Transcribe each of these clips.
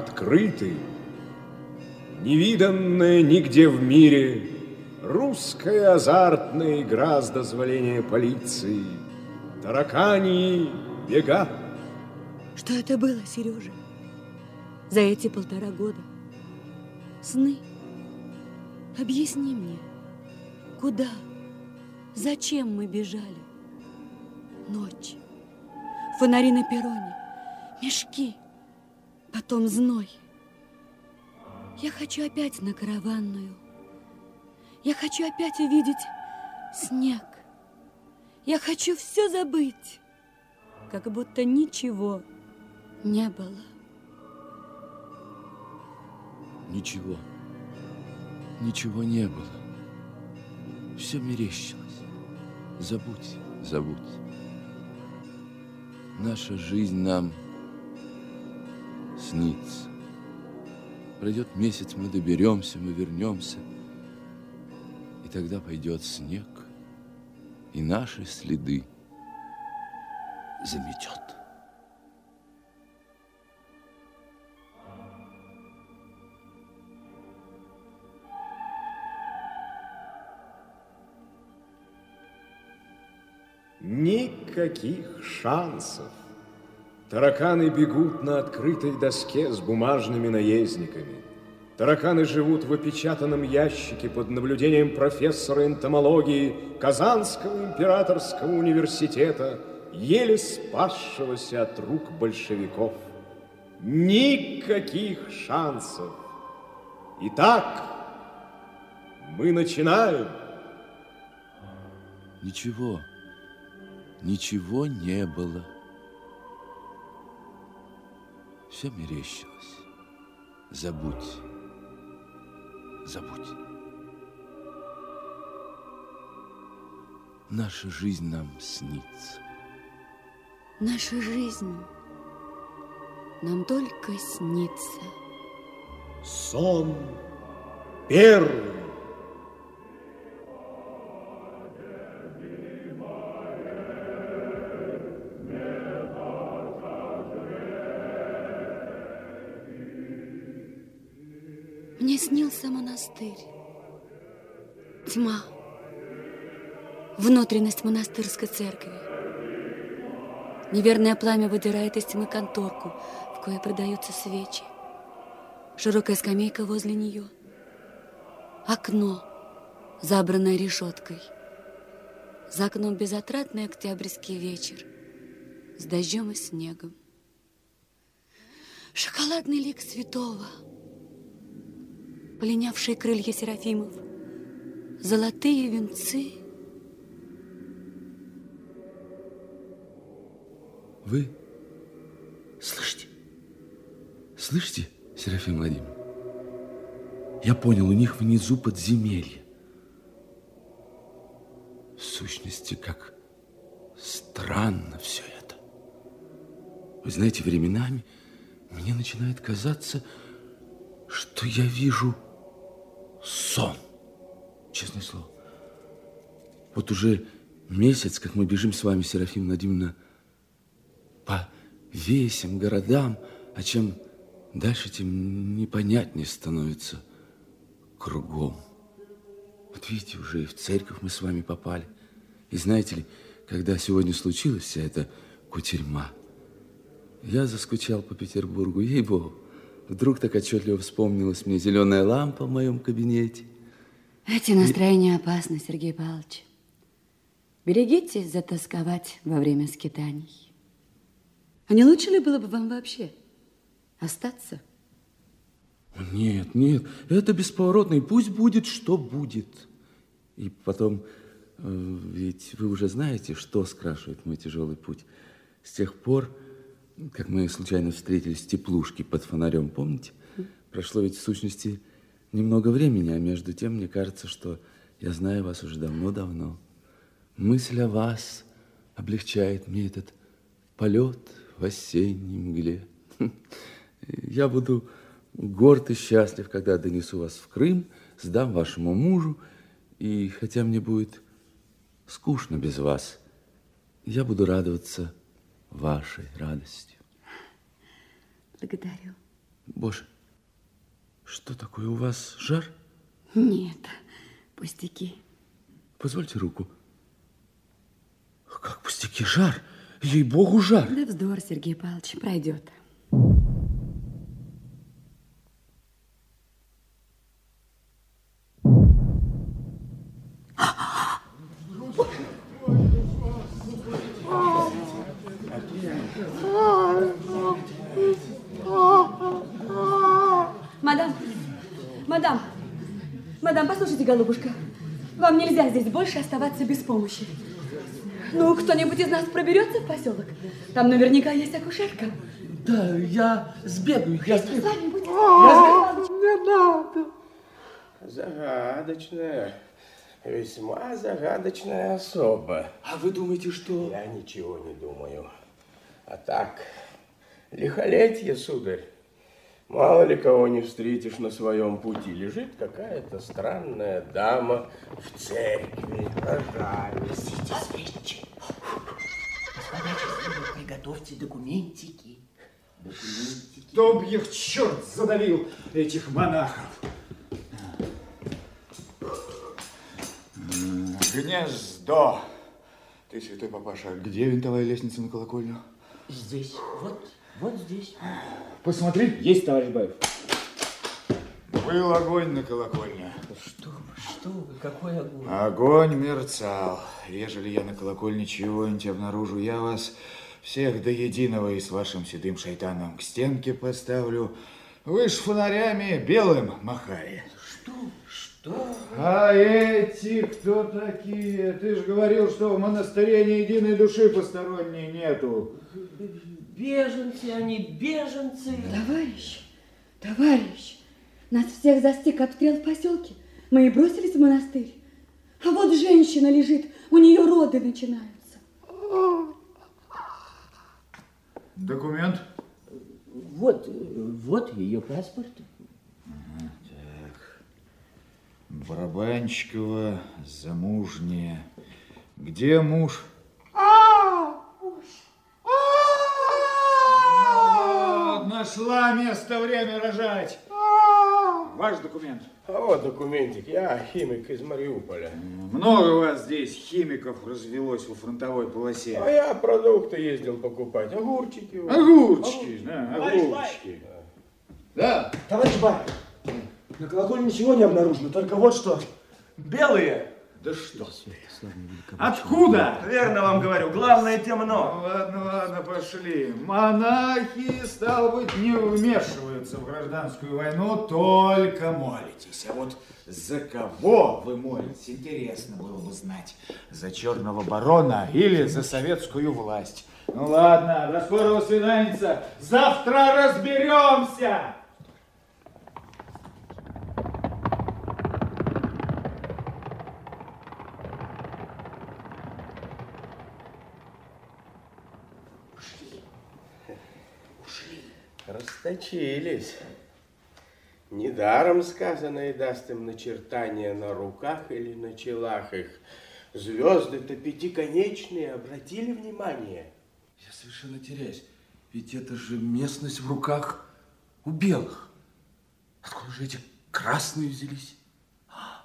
открытый, невиданная нигде в мире, Русская азартная игра с дозволения полиции, Таракани бега. Что это было, Сережа? За эти полтора года? Сны? Объясни мне, куда, зачем мы бежали? Ночь, фонари на перроне, мешки, потом зной. Я хочу опять на караванную. Я хочу опять увидеть снег. Я хочу все забыть, как будто ничего не было. Ничего. Ничего не было. Все мерещилось. Забудь, забудь. Наша жизнь нам снится. Пройдет месяц, мы доберемся, мы вернемся. И тогда пойдет снег, и наши следы заметет. Никаких шансов. Тараканы бегут на открытой доске с бумажными наездниками. Тараканы живут в опечатанном ящике под наблюдением профессора энтомологии Казанского императорского университета, еле спасшегося от рук большевиков. Никаких шансов. Итак, мы начинаем. Ничего, ничего не было. Все мерещилось. Забудь. Забудь. Наша жизнь нам снится. Наша жизнь нам только снится. Сон первый. Снился монастырь. Тьма. Внутренность монастырской церкви. Неверное пламя выдирает из тьмы конторку, в кое продаются свечи. Широкая скамейка возле нее. Окно, забранное решеткой. За окном безотрадный октябрьский вечер с дождем и снегом. Шоколадный лик святого, полинявшие крылья серафимов, золотые венцы. Вы слышите? Слышите, Серафим Владимирович? Я понял, у них внизу подземелье. В сущности, как странно все это. Вы знаете, временами мне начинает казаться, что я вижу сон. Честное слово. Вот уже месяц, как мы бежим с вами, Серафим Владимировна, по весям, городам, а чем дальше, тем непонятнее становится кругом. Вот видите, уже и в церковь мы с вами попали. И знаете ли, когда сегодня случилась вся эта кутерьма, я заскучал по Петербургу, ей-богу. Вдруг так отчетливо вспомнилась мне зеленая лампа в моем кабинете. Эти настроения опасны, Сергей Павлович. Берегитесь затасковать во время скитаний. А не лучше ли было бы вам вообще остаться? Нет, нет, это бесповоротно, и пусть будет, что будет. И потом, э, ведь вы уже знаете, что скрашивает мой тяжелый путь. С тех пор, как мы случайно встретились в теплушке под фонарем, помните? Прошло ведь в сущности немного времени, а между тем мне кажется, что я знаю вас уже давно-давно. Мысль о вас облегчает мне этот полет в осенней мгле. Я буду горд и счастлив, когда донесу вас в Крым, сдам вашему мужу И хотя мне будет скучно без вас, я буду радоваться вашей радостью. Благодарю. Боже, что такое у вас, жар? Нет, пустяки. Позвольте руку. Как пустяки, жар? Ей-богу, жар. Да вздор, Сергей Павлович, пройдет. Послушайте, голубушка, вам нельзя здесь больше оставаться без помощи. Ну, кто-нибудь из нас проберется в поселок? Там наверняка есть акушерка. Да, я сбегаю, я С вами будет. Не надо. Загадочная, весьма загадочная особа. А вы думаете, что... Я ничего не думаю. А так, лихолетье, сударь. Мало ли кого не встретишь на своем пути. Лежит какая-то странная дама в церкви. Пожалуйста. Свечи. Господа счастливы, приготовьте документики. Документики. Чтоб их черт задавил, этих монахов. Гнездо. Ты, святой папаша, где винтовая лестница на колокольню? Здесь, вот, вот здесь. Посмотри. Есть, товарищ Баев. Был огонь на колокольне. Что вы, что вы, какой огонь. Огонь мерцал. Ежели я на колокольне чего-нибудь обнаружу, я вас всех до единого и с вашим седым шайтаном к стенке поставлю. Вы ж фонарями белым махали. Что, что? А эти кто такие? Ты же говорил, что в монастыре ни единой души посторонней нету. Беженцы они, беженцы. Товарищ, товарищ, нас всех застиг обстрел в поселке. Мы и бросились в монастырь. А вот женщина лежит, у нее роды начинаются. Документ? Вот, вот ее паспорт. Барабанщикова, замужняя. Где муж? Вот, нашла место, время рожать. Ваш документ. А вот документик. Я химик из Мариуполя. Много у вас здесь химиков развелось во фронтовой полосе. А я продукты ездил покупать. Огурчики. вот. Огурчики, да, огурчики. Да, Товарищ Баев, на колокольне ничего не обнаружено, только вот что. Белые. да что? Откуда? Верно вам говорю, главное темно. Ну, ладно, ладно, пошли. Монахи, стало быть, не вмешиваются в гражданскую войну, только молитесь. А вот за кого вы молитесь, интересно было бы знать. За черного барона или за советскую власть? Ну ладно, до скорого свидания. Завтра разберемся. Расточились. Недаром сказано и даст им начертания на руках или на челах их. Звезды-то пятиконечные, обратили внимание? Я совершенно теряюсь. Ведь это же местность в руках у белых. Откуда же эти красные взялись? А,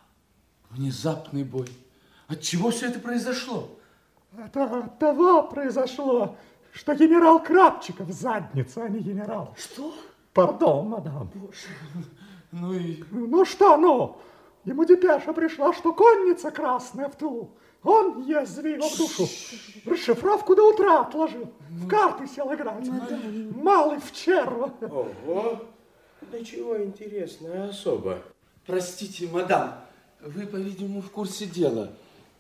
Внезапный бой. От чего все это произошло? Это от того произошло, что генерал Крапчиков задница, а не генерал. Что? Пардон, мадам. Ну и Ну что, ну? Ему депеша пришла, что конница красная в тылу. Он язви его в душу. Расшифровку до утра отложил. В карты сел играть. Малый в черва. Ого! Да чего интересная особа. Простите, мадам, вы, по-видимому, в курсе дела.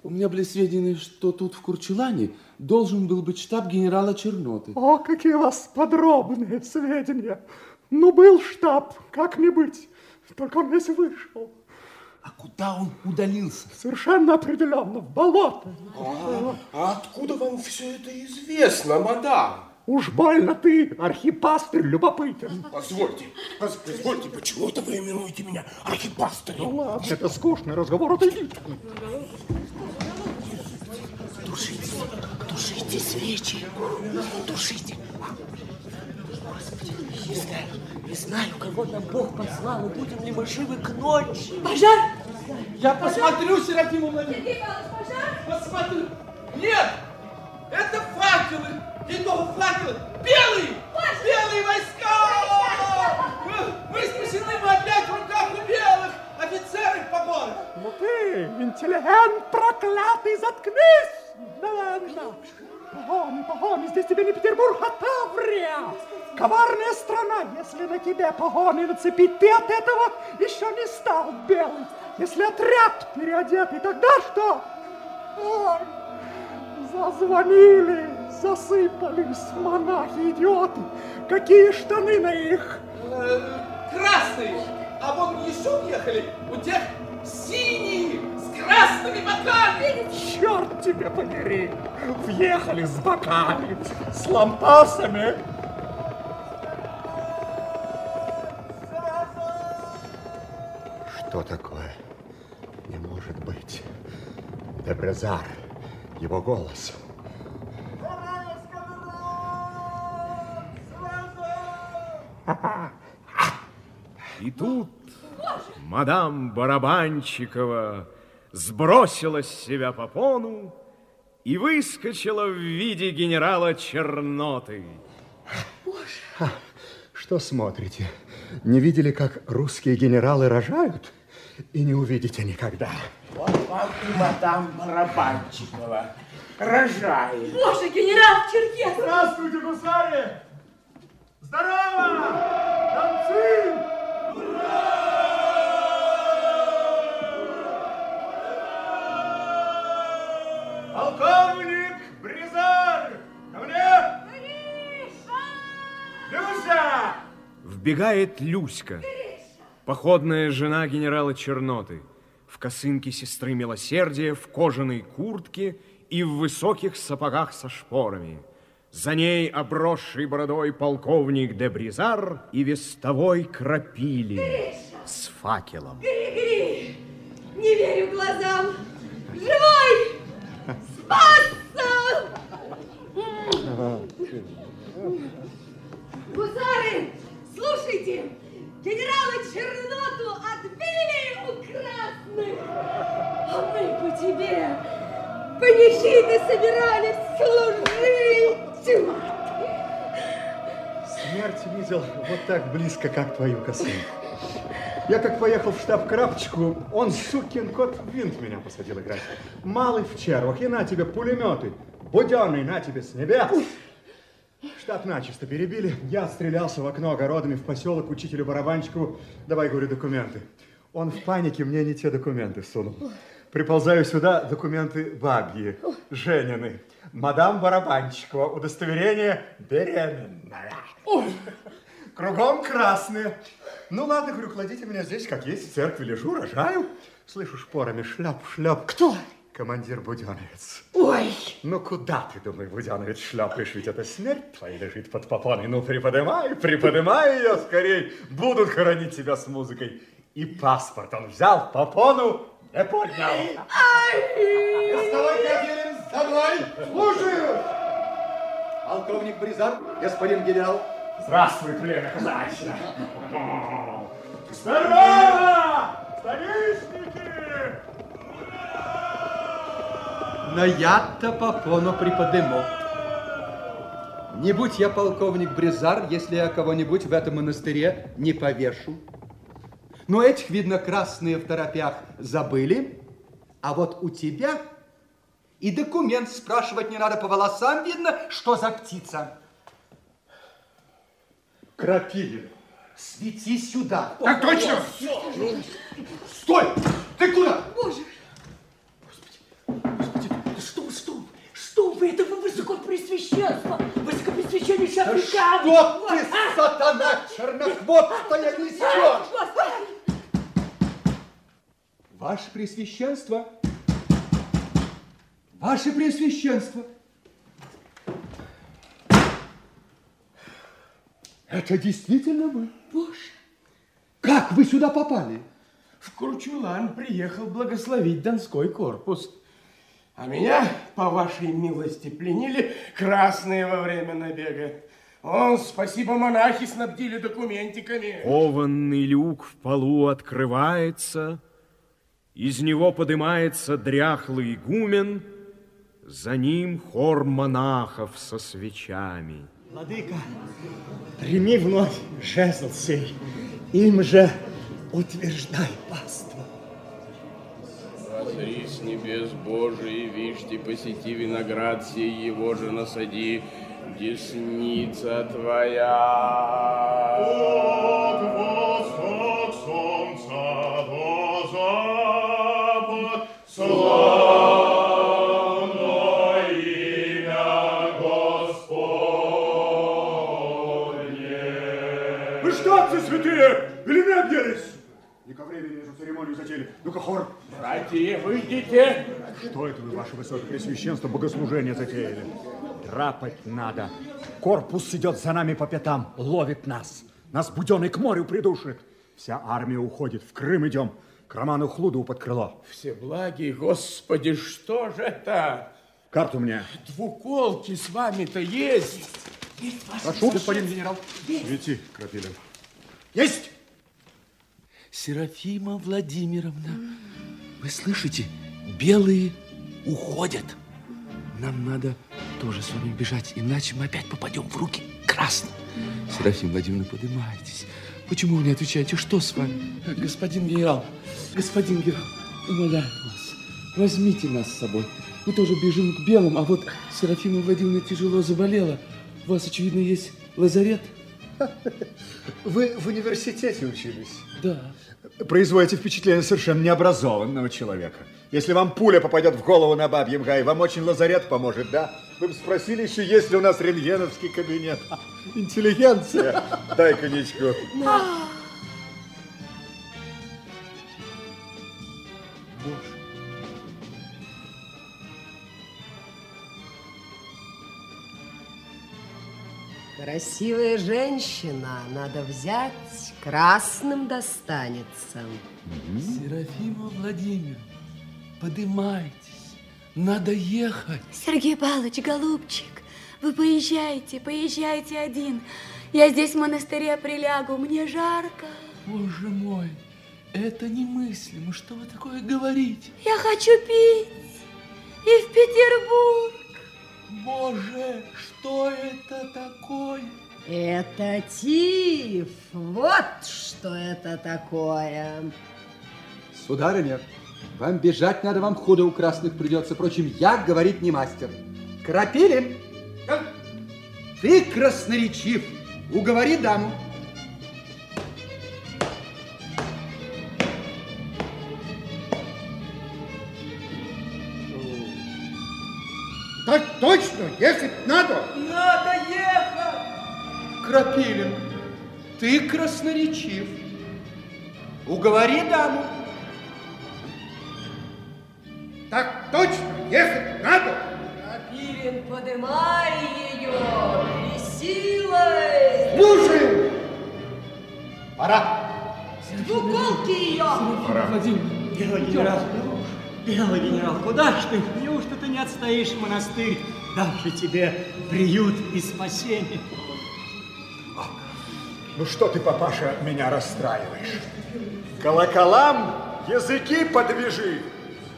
У меня были сведения, что тут в Курчелане должен был быть штаб генерала Черноты. О, какие у вас подробные сведения. Ну, был штаб, как не быть. Только он весь вышел. А куда он удалился? Совершенно определенно, в болото. А, а откуда вам все это известно, мадам? Уж больно ты, архипастырь, любопытен. Позвольте, позвольте, почему-то вы именуете меня архипастырем. Ну ладно, это скучный разговор, отойди. Тушите, тушите свечи, тушите. Господи, не знаю, не знаю, кого нам Бог послал, и будем ли мы живы к ночи. Пожар! Я посмотрю, Серафимовна. Сергей Павлович, пожар! Посмотрю. Нет! Это факелы! Итого факелы! Белые! Белые войска! Мы, мы спасены, мы опять в руках у белых! Офицеры в погонах! Ну ты, интеллигент проклятый, заткнись! Да ладно. Погони, погони, здесь тебе не Петербург, а Таврия. Коварная страна, если на тебе погони нацепить, ты от этого еще не стал белым. Если отряд переодетый, тогда что? Ой, зазвонили, засыпались монахи-идиоты. Какие штаны на их? Э, красные! А вон еще уехали! У тех синие красными боками! Черт тебе побери! Въехали с боками, с лампасами. Что такое? Не может быть. Дебрезар. Его голос. И тут мадам Барабанчикова сбросила с себя попону и выскочила в виде генерала Черноты. Что смотрите? Не видели, как русские генералы рожают? И не увидите никогда. Вот вам и мадам Барабанчикова. Рожает. Боже, генерал Черкес! Здравствуйте, гусары! Вбегает Люська, походная жена генерала Черноты, в косынке сестры Милосердия, в кожаной куртке и в высоких сапогах со шпорами. За ней обросший бородой полковник де Бризар и вестовой Крапили с факелом. Гри, гри! Не верю глазам! Живой! Спасся! Гусары, слушайте! Генерала Черноту отбили у красных! А мы по тебе панихиды собирались служить! Смерть видел вот так близко, как твою косынку. Я как поехал в штаб Крапочку, он, сукин кот, винт меня посадил играть. Малый в червах, и на тебе пулеметы. Буденный, на тебе с небес. Штаб начисто перебили. Я стрелялся в окно огородами в поселок учителю Барабанчикову. Давай, говорю, документы. Он в панике мне не те документы сунул. Приползаю сюда, документы бабьи, Женины. Мадам Барабанчикова, удостоверение беременная. Кругом красные. Ну ладно, говорю, кладите меня здесь, как есть, в церкви лежу, рожаю. Слышу шпорами шляп, шляп. Кто? Командир Буденовец. Ой! Ну куда ты, думай, Буденовец, шляпаешь? Ведь это смерть твоя лежит под попоной. Ну приподымай, приподымай ее скорей. Будут хоронить тебя с музыкой. И паспорт он взял, попону не поднял. Ай! Вставай, Кагелин, вставай! Слушаю! Полковник Бризар, господин генерал. Здравствуй, племя казачье. Здорово! Но я-то попону приподыму. Не будь я полковник Бризар, если я кого-нибудь в этом монастыре не повешу. Но этих, видно, красные в торопях забыли. А вот у тебя и документ спрашивать не надо по волосам, видно, что за птица. Крапивин, свети сюда. Так точно! Стой! Ты куда? Боже! Вы? Это вы высокопресвященство! Высокопресвященнейший африкан! Что ты, сатана чернохвостая, несешь? Ваше Пресвященство! Ваше Пресвященство! Это действительно вы? Боже. Как вы сюда попали? В Курчулан приехал благословить Донской корпус. А меня, по вашей милости, пленили красные во время набега. Он, спасибо, монахи снабдили документиками. Кованный люк в полу открывается, из него поднимается дряхлый игумен, за ним хор монахов со свечами. Владыка, прими вновь жезл сей, им же утверждай паству. Небес Божий, вишьте, посети виноград сей, его же насади, десница твоя. От восток солнца до запад, славно имя Господне. Вы что, отцы святые, или не объелись? Не ко времени эту церемонию затеяли. Ну-ка, хор. Братья, выйдите. Что это вы, ваше высокопресвященство, богослужение затеяли? Драпать надо. Корпус идет за нами по пятам, ловит нас. Нас буденный к морю придушит. Вся армия уходит, в Крым идем. К Роману Хлудову под крыло. Все благи, Господи, что же это? Карту мне. Двуколки с вами-то есть. Прошу, господин генерал. Свети, Крапилин. Есть! Серафима Владимировна, вы слышите? Белые уходят. Нам надо тоже с вами бежать, иначе мы опять попадем в руки красным. Серафима Владимировна, поднимайтесь. Почему вы не отвечаете? Что с вами? Господин генерал, господин генерал, умоляю вас, возьмите нас с собой. Мы тоже бежим к белым, а вот Серафима Владимировна тяжело заболела. У вас, очевидно, есть лазарет? Вы в университете учились? Да. Производите впечатление совершенно необразованного человека. Если вам пуля попадет в голову на бабьем гае, вам очень лазарет поможет, да? Вы бы спросили еще, есть ли у нас рентгеновский кабинет. Интеллигенция. Дай коньячку. Красивая женщина, надо взять, красным достанется. Серафима Владимировна, поднимайтесь. Надо ехать. Сергей Павлович, голубчик, вы поезжайте, поезжайте один. Я здесь в монастыре прилягу, мне жарко. Боже мой, это немыслимо. Что вы такое говорите? Я хочу пить. И в Петербург. Боже, что это такое? Это тиф. Вот что это такое. Сударыня, вам бежать надо, вам худо у красных придется. Впрочем, я говорить не мастер. Крапилин, ты красноречив. Уговори даму. Ехать надо. Надо ехать. Крапилин, ты красноречив. Уговори даму. Так точно, ехать надо. Крапивин, подымай ее и силой. Слушаем. Пора. Двуколки ее. Пора. Белый генерал, белый генерал, куда ж ты? Неужто ты не отстоишь монастырь? Же тебе приют и спасение. Ну что ты, папаша, меня расстраиваешь? Колоколам языки подвяжи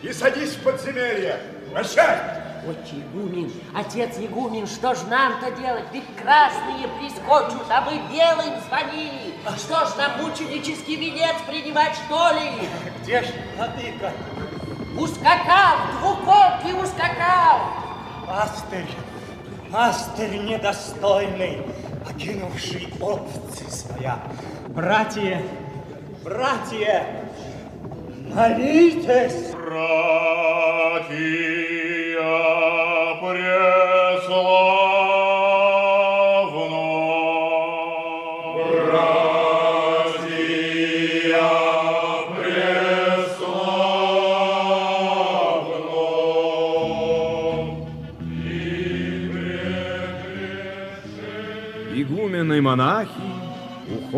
и садись в подземелье. Прощай! Отче игумен, отец игумен, что ж нам-то делать? Ведь красные прискочут, а мы белым звонили. Что ж нам мученический венец принимать, что ли? Где ж владыка? Ускакал, двуколки ускакал. Пастырь, пастырь недостойный, покинувший овцы своя. Братья, братья, молитесь. Братья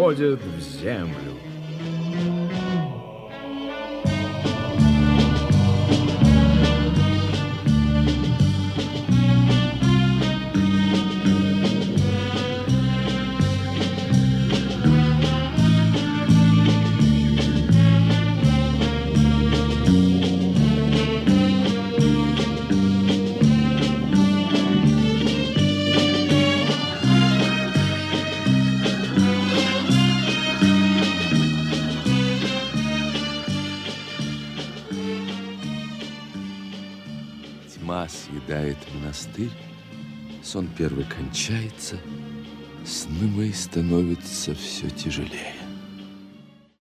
уходят в землю. Монастырь, сон первый кончается, сны мои становятся все тяжелее.